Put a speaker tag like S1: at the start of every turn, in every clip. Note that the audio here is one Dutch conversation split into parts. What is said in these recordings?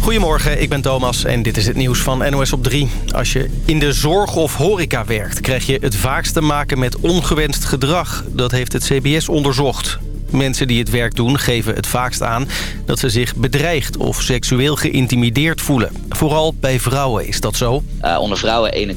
S1: Goedemorgen, ik ben Thomas en dit is het nieuws van NOS op 3. Als je in de zorg of horeca werkt, krijg je het vaakst te maken met ongewenst gedrag. Dat heeft het CBS onderzocht. Mensen die het werk doen geven het vaakst aan dat ze zich bedreigd of seksueel geïntimideerd voelen. Vooral bij vrouwen is dat zo.
S2: Uh, onder vrouwen 21%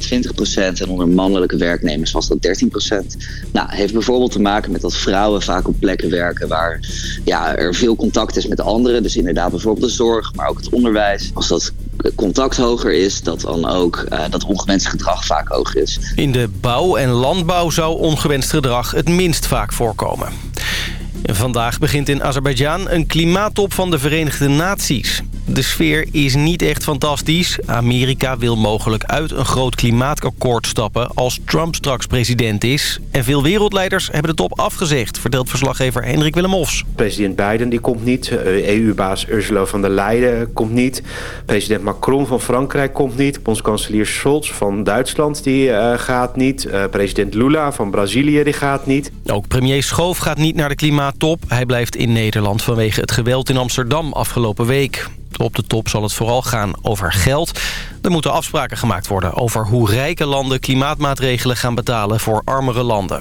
S2: en onder mannelijke werknemers was dat 13%. Nou, heeft bijvoorbeeld te maken met dat vrouwen vaak op plekken werken waar ja, er veel contact is met anderen. Dus inderdaad bijvoorbeeld de zorg, maar ook het onderwijs. Als dat contact hoger is, dat dan ook uh, dat ongewenst gedrag vaak hoger is.
S1: In de bouw en landbouw zou ongewenst gedrag het minst vaak voorkomen. Vandaag begint in Azerbeidzjan een klimaattop van de Verenigde Naties. De sfeer is niet echt fantastisch. Amerika wil mogelijk uit een groot klimaatakkoord stappen als Trump straks president is. En veel wereldleiders hebben de top afgezegd, vertelt verslaggever Hendrik Willem Hofs.
S3: President Biden die komt niet, EU-baas eh, e Ursula von der Leyen komt niet, president Macron van Frankrijk komt niet, bondskanselier Scholz van Duitsland die uh, gaat niet, uh, president Lula van Brazilië die gaat niet.
S1: Ook premier Schoof gaat niet naar de klimaattop. Hij blijft in Nederland vanwege het geweld in Amsterdam afgelopen week. Op de top zal het vooral gaan over geld. Er moeten afspraken gemaakt worden over hoe rijke landen klimaatmaatregelen gaan betalen voor armere landen.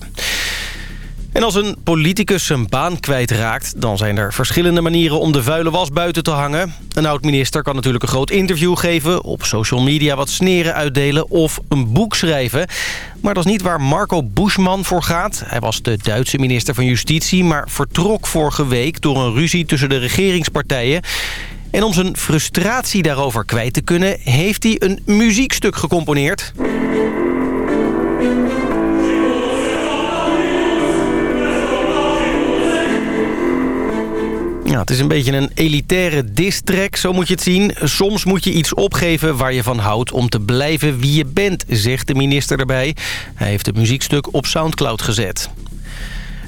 S1: En als een politicus zijn baan kwijtraakt... dan zijn er verschillende manieren om de vuile was buiten te hangen. Een oud-minister kan natuurlijk een groot interview geven... op social media wat sneren uitdelen of een boek schrijven. Maar dat is niet waar Marco Buschmann voor gaat. Hij was de Duitse minister van Justitie... maar vertrok vorige week door een ruzie tussen de regeringspartijen. En om zijn frustratie daarover kwijt te kunnen... heeft hij een muziekstuk gecomponeerd. Ja, het is een beetje een elitaire diss-track, zo moet je het zien. Soms moet je iets opgeven waar je van houdt om te blijven wie je bent, zegt de minister erbij. Hij heeft het muziekstuk op Soundcloud gezet.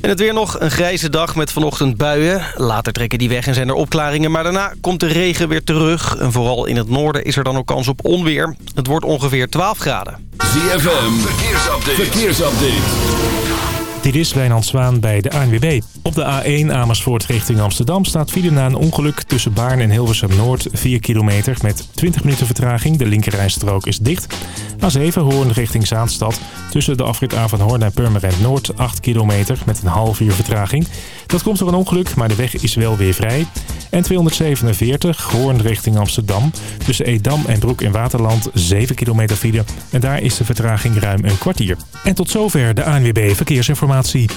S1: En het weer nog een grijze dag met vanochtend buien. Later trekken die weg en zijn er opklaringen. Maar daarna komt de regen weer terug. En vooral in het noorden is er dan ook kans op onweer. Het wordt ongeveer 12 graden.
S4: ZFM, verkeersupdate. verkeersupdate.
S5: Dit is Wijnand Zwaan bij de ANWB. Op de A1 Amersfoort richting Amsterdam staat file na een ongeluk tussen Baarn en Hilversum Noord 4 kilometer met 20 minuten vertraging. De linkerrijstrook is dicht. A7 Hoorn richting Zaanstad tussen de afrit A van Hoorn en Purmerend Noord 8 kilometer met een half uur vertraging. Dat komt door een ongeluk, maar de weg is wel weer vrij. En 247 Hoorn richting Amsterdam tussen Edam en Broek in Waterland 7 kilometer file. En daar is de vertraging ruim een kwartier. En tot zover de ANWB Verkeersinformatie.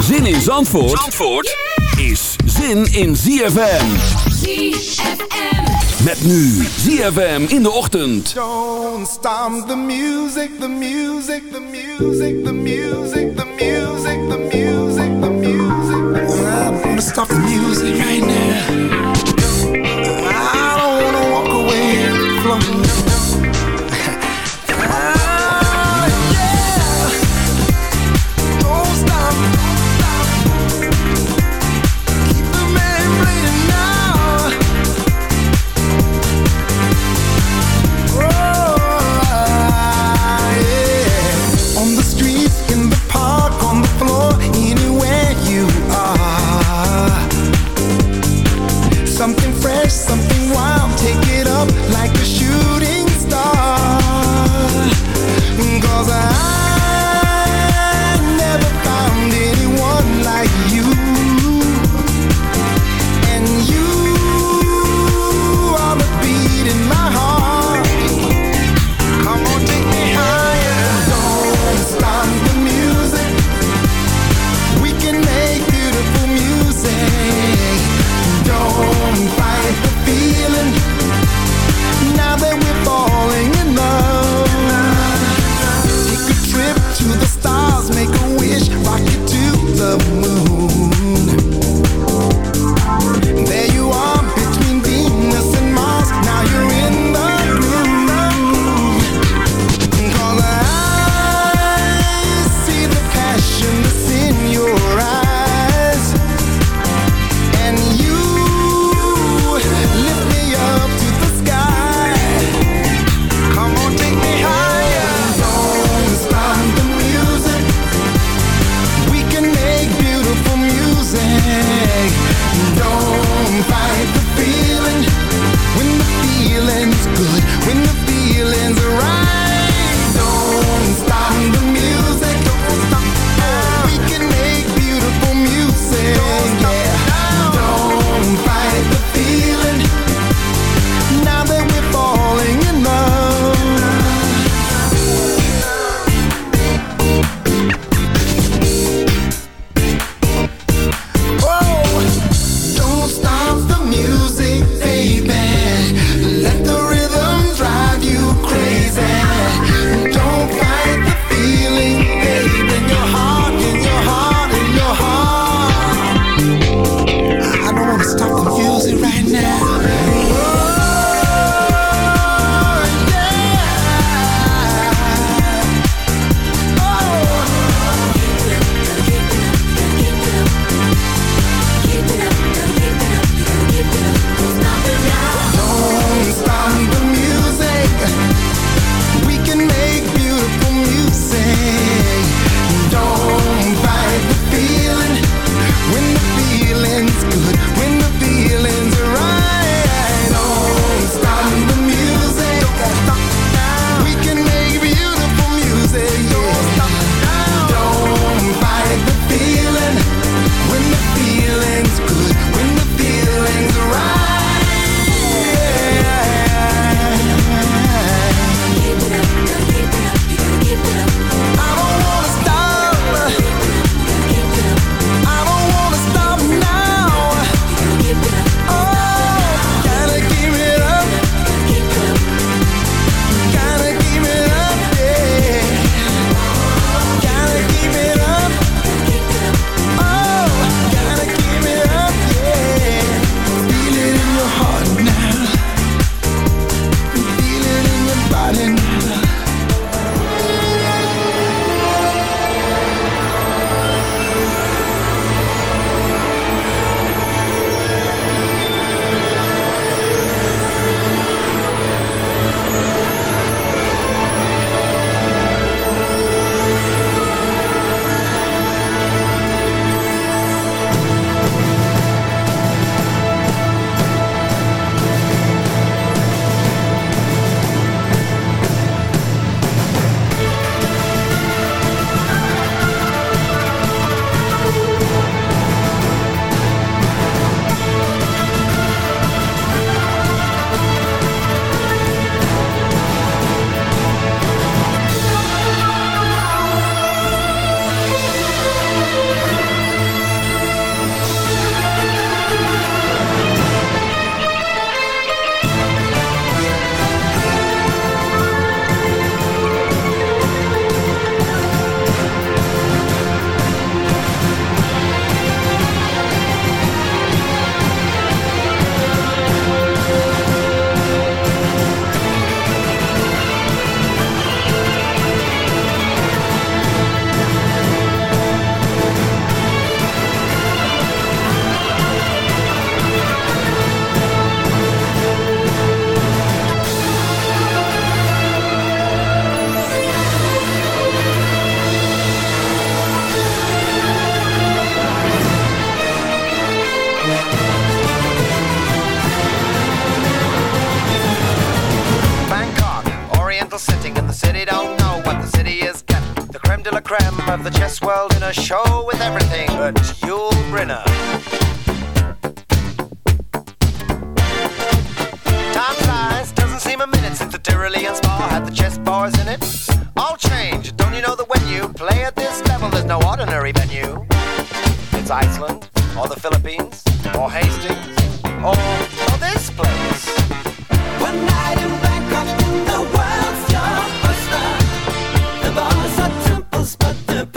S4: Zin in Zandvoort, Zandvoort is zin in ZFM. ZFM. Met nu ZFM in de ochtend.
S6: Don't stop the music, the music, the music, the music, the music, the music, the music. I'm gonna stop the music right now. I don't wanna walk away from
S7: something wild, take it
S8: up
S7: like
S8: a
S7: shooting star. Cause I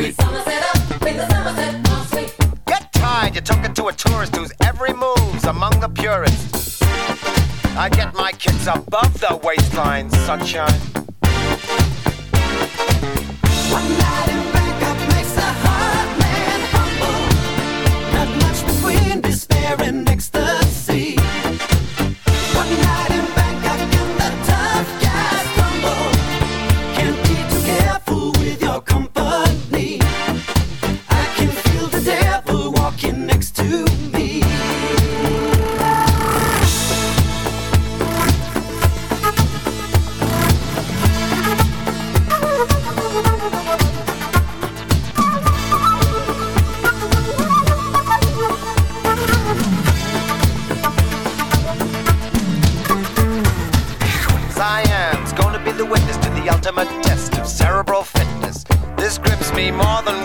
S7: sweet. Get tired, you're talking to a tourist whose every move's among the purist. I get my kids above the waistline, sunshine.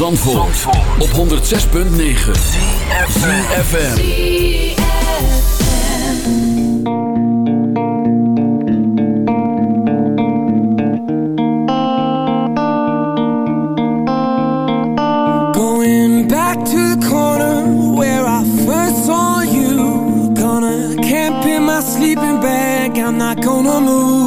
S4: Zandvoort, Zandvoort. op 106.9 CFFM
S9: Going back to the corner where I first saw you. Gonna camp in my sleeping bag, I'm not gonna move.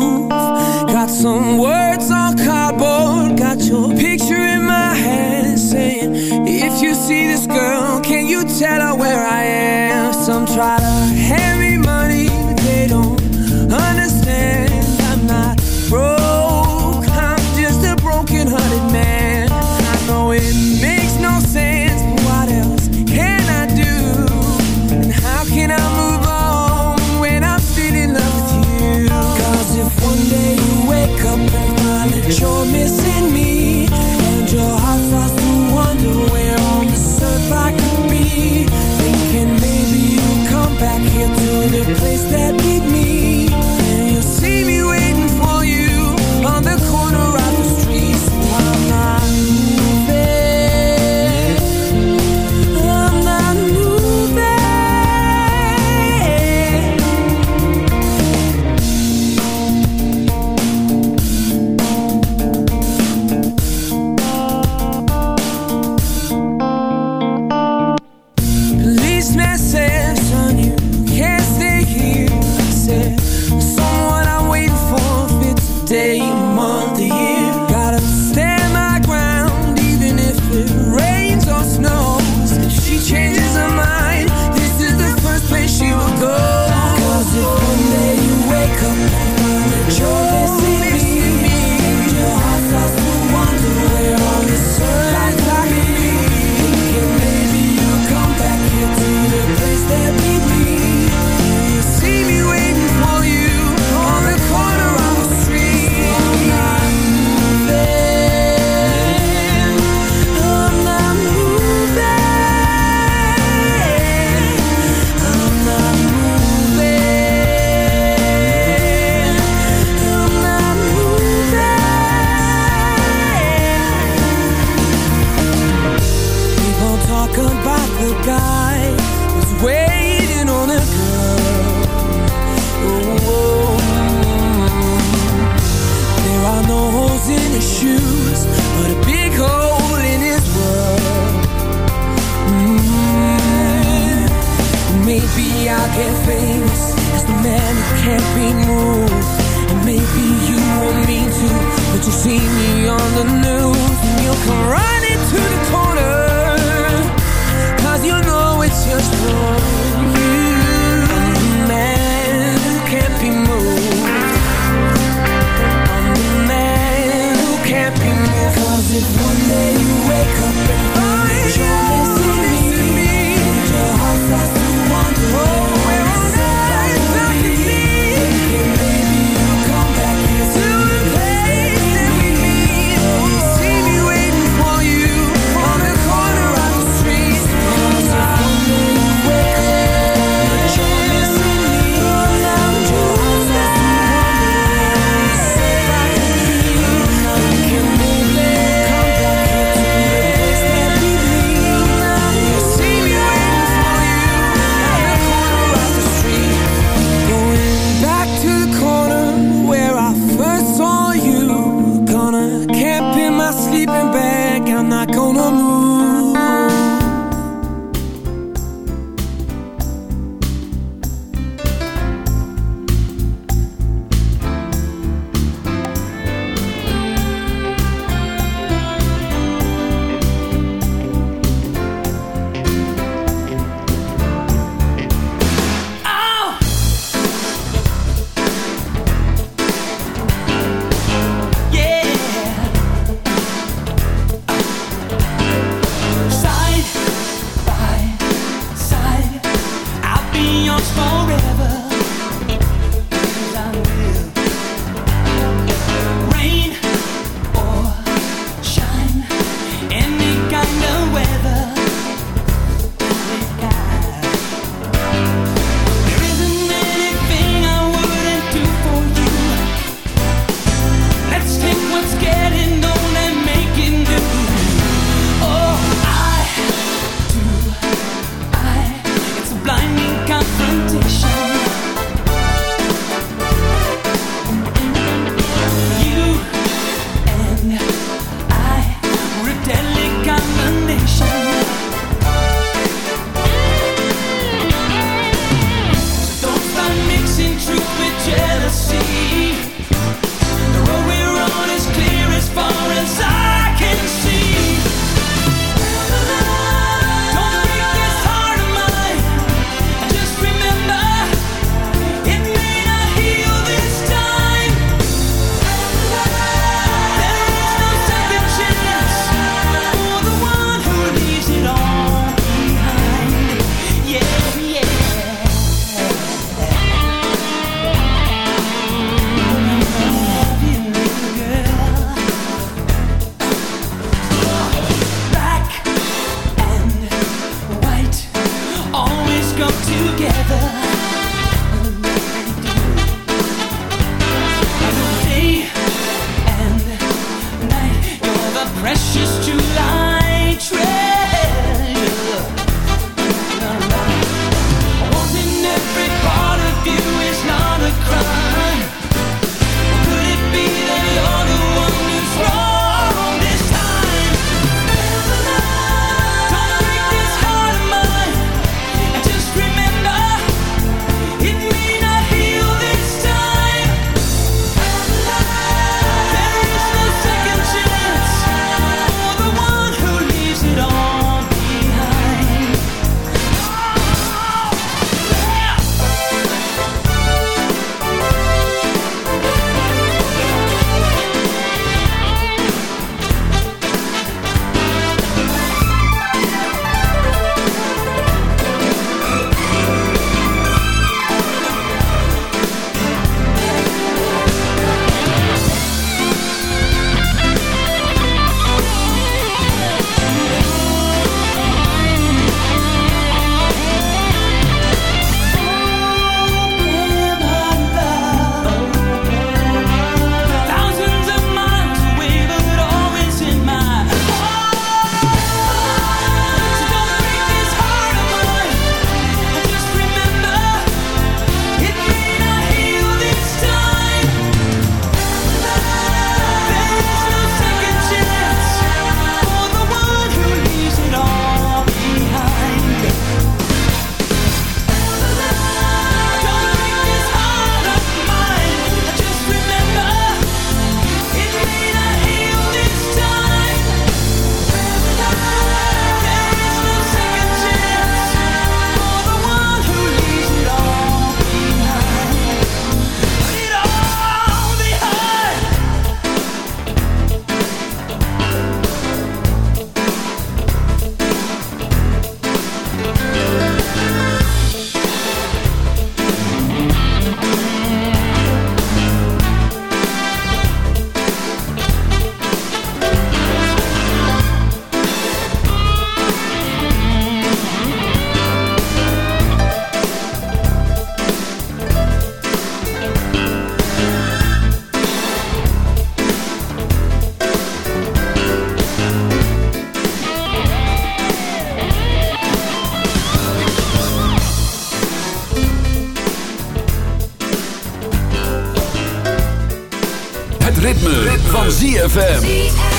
S10: ZFM.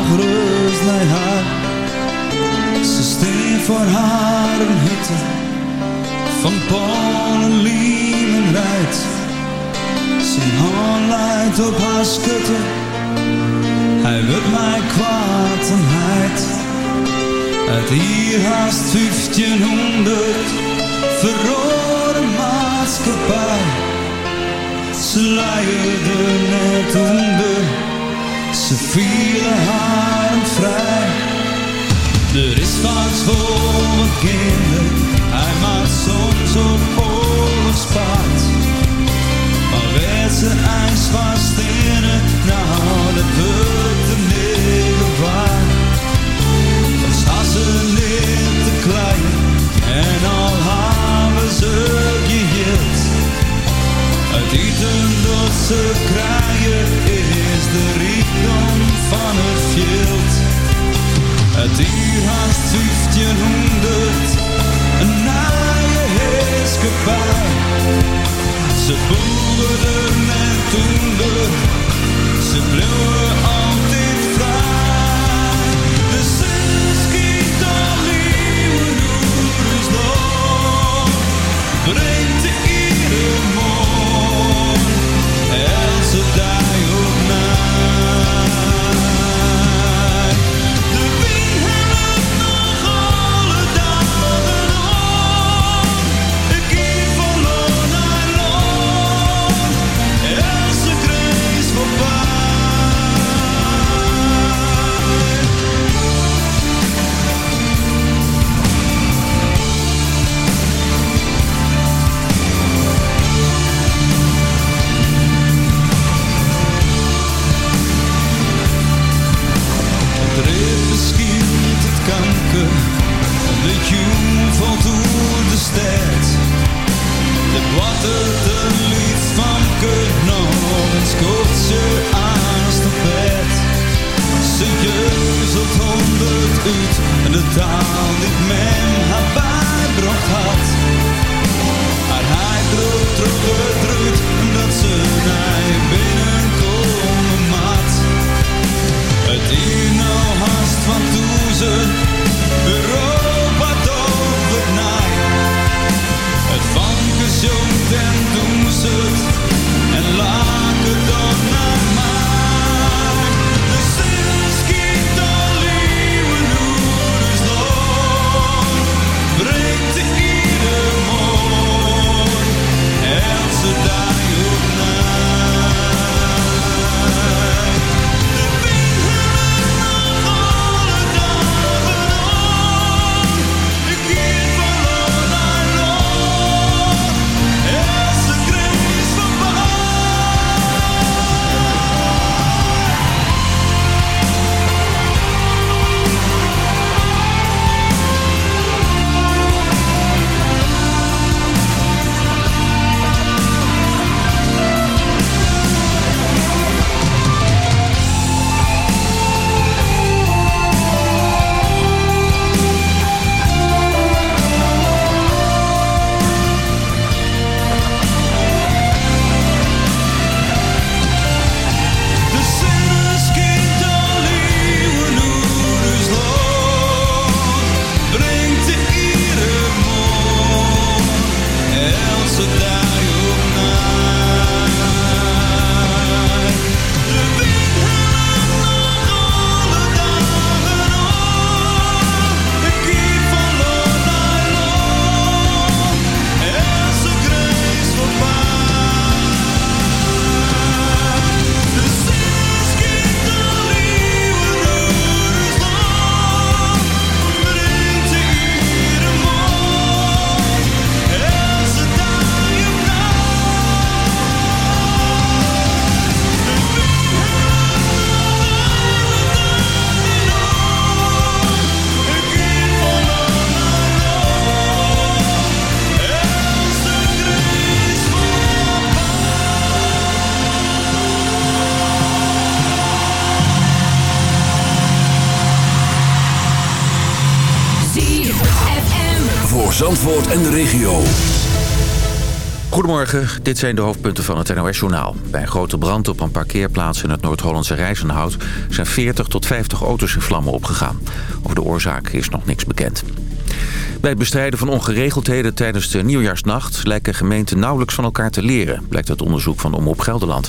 S11: Nog rust naar haar. Ze steen voor haar een hutte van Polen, Liem en Rijt. Zijn hand leidt op haar schutte, hij wil mij kwaad en heid. Uit hier haast 1500 verrode maatschappij. Ze leiden net onder, ze vielen haar vrij. Er is vaak voor mijn kinderen, hij maakt soms op oorlogspaard. Maar werd ze ijs vast het, nou dat wordt de negen waard. Dan staan ze niet te klein en al hebben ze geheeld. Het eten dat ze krijgen is de Het uur haast 1500, een naaie heerskepaar. Ze boerden en toender, ze bleven altijd vrij. En de
S4: regio.
S12: Goedemorgen, dit zijn de hoofdpunten van het NOS-journaal. Bij een grote brand op een parkeerplaats in het Noord-Hollandse Rijzenhout... zijn 40 tot 50 auto's in vlammen opgegaan. Over de oorzaak is nog niks bekend. Bij het bestrijden van ongeregeldheden tijdens de nieuwjaarsnacht... lijken gemeenten nauwelijks van elkaar te leren... blijkt uit onderzoek van Omroep Gelderland.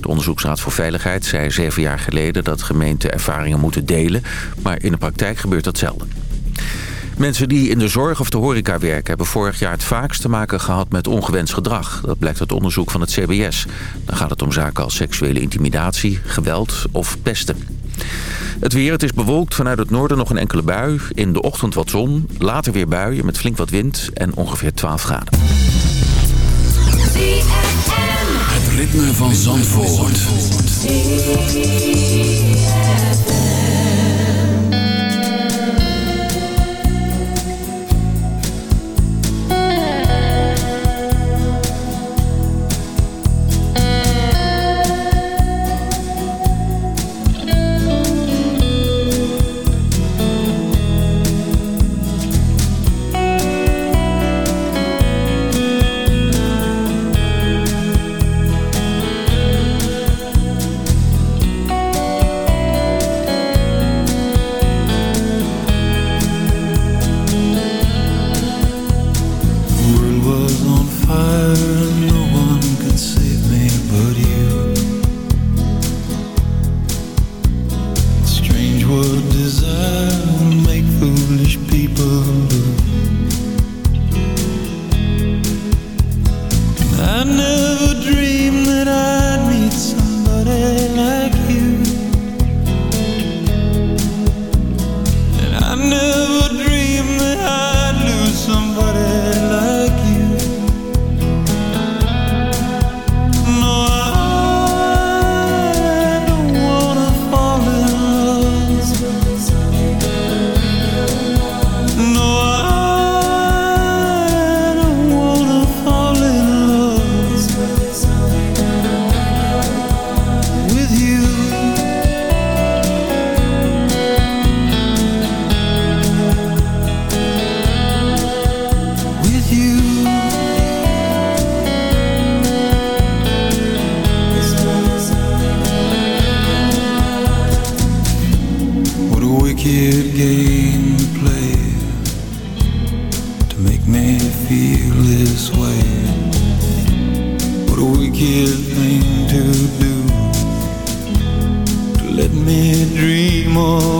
S12: De Onderzoeksraad voor Veiligheid zei zeven jaar geleden... dat gemeenten ervaringen moeten delen... maar in de praktijk gebeurt dat zelden. Mensen die in de zorg of de horeca werken... hebben vorig jaar het vaakst te maken gehad met ongewenst gedrag. Dat blijkt uit onderzoek van het CBS. Dan gaat het om zaken als seksuele intimidatie, geweld of pesten. Het weer, het is bewolkt vanuit het noorden nog een enkele bui. In de ochtend wat zon, later weer buien met flink wat wind en ongeveer 12 graden.
S11: Wicked game to play to make me feel this way. What a wicked thing to do to let me dream of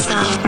S4: sound.